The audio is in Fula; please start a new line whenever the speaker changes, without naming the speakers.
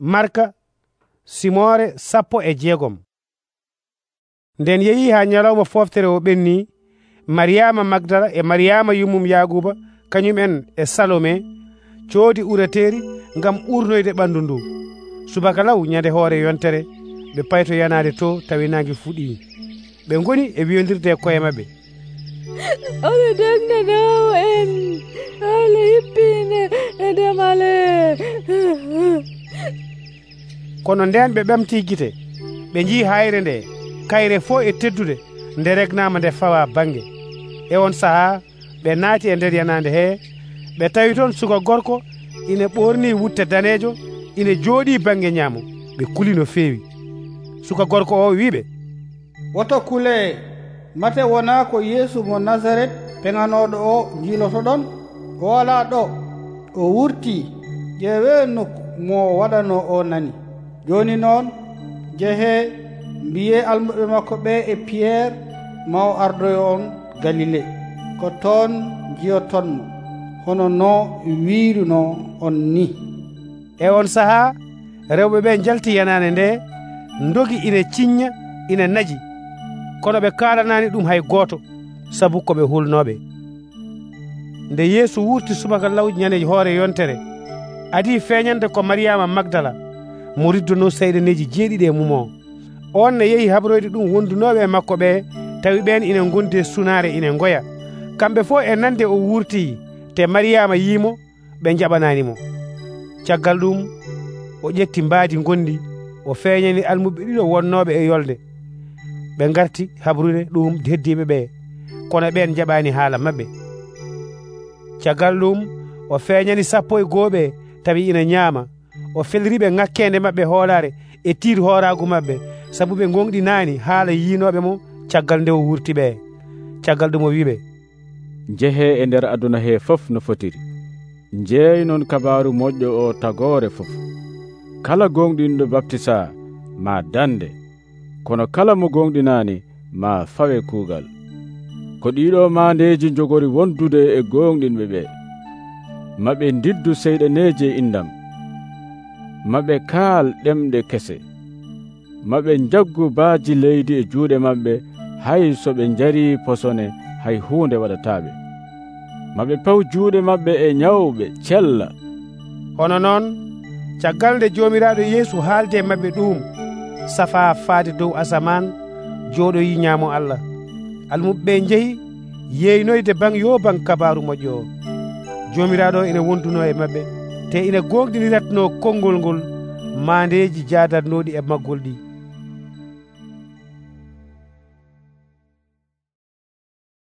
marka simore sappo e jeegom. Nden yehi ha ñalawma foftere o ɓenni mariyama magdala e mariyama yummum yaguba kañum'en e salome coodi urateri ngam urnoyde ɓandu ndu. Subaka law ñande hoore yontere ɓe payto yanade to tawi nangue fuɗi. Ɓe goni e wiyodirde koye mabɓe
oɗo dagnanawo en ala hippine e ndemale
kono nden ɓe ɓamti guite ɓe jii hayre nde kayre fo e teddude nde regnama nde fawa banggue e on saaha ɓe naati e nder yanade he ɓe tawi toon suka gorko ina ɓorni wutte danejo ina jooɗi banggue ñaamo ɓe kuli no feewi. Suka gorko o wiɓe
woto kule mate wona ko yeesu mo nasaret peŋanoɗo o jiilotoɗon o ala ɗo o wurti ƴeewe nokku mo waɗano o nani joni noon jehe mbiye almuɓe makko ɓe e piyerre maw ardoyo on galile. Ko toon jiyotonmo. Hono no wiiruno on ni.
E on saaha rewɓe ɓe jalti yanane nde dogi ina ciñña ina naji. Kono ɓe kalanani ɗum hay goto saabu koɓe hulnoɓe nde yeesu wurti subaka law ñande hoore yontere adi feñande ko mariyama magdala mo riddono sayɗaneji jeeɗiɗi e mum o on ne yeehi habroyde ɗum wondunoɓe e makko ɓe tawi ɓen ina gondi sunare ina goya. Kamɓe fo e nande o wurti te mariyama yimo ɓe jaɓananimo caggal ɗum o ƴetti mbaadi gondi o feeñani almuɓe ɗiɗo wonnoɓe e yolde. Ɓe garti habrude ɗum heddiɓe ɓe kono ɓen jaɓani haala mabɓe caggal ɗum o feeñani sappo e gooɓe tawi ina ñaama. o feliriɓe ŋakkede mabɓe hoolare e tiir horagu mabɓe saabu ɓe gonɗinani haala yinoɓe mo caggal nde o wurti ɓe. Caggal ɗum o wiɓe
jehe e nder aduna he fof no fotiri. Jeey noon kabaru moƴƴo o tagore fof. Kala gonɗinɗo baptisa ma dande. Kono kala mo gonɗinani ma fawe kuugal. Ko ɗiɗo mandeji jogori wondude e gonɗinɓe ɓe. Maɓe diddu seyɗeneji e indam maɓe kaal ɗemɗe kese. Maɓe jaggu baaji leydi e juuɗe maɓɓe hay so ɓe njari posone hay huunde waɗataɓe maɓe paw juuɗe maɓɓe e ñawɓe cella.
Hono noon caggal nde joomiraaɗo yeesu haalde e maɓɓe ɗum safa faade dow asaman jooɗoyi ñaamo allah. Almuɓe ɓe njehi yeynoyde ban yo ban kabaru moƴƴo. O joomiraaɗo ene wonduno e maɓɓe. te ina gogɗiniratno konngol ngol mandeji jadatnoɗi e maggol ɗi.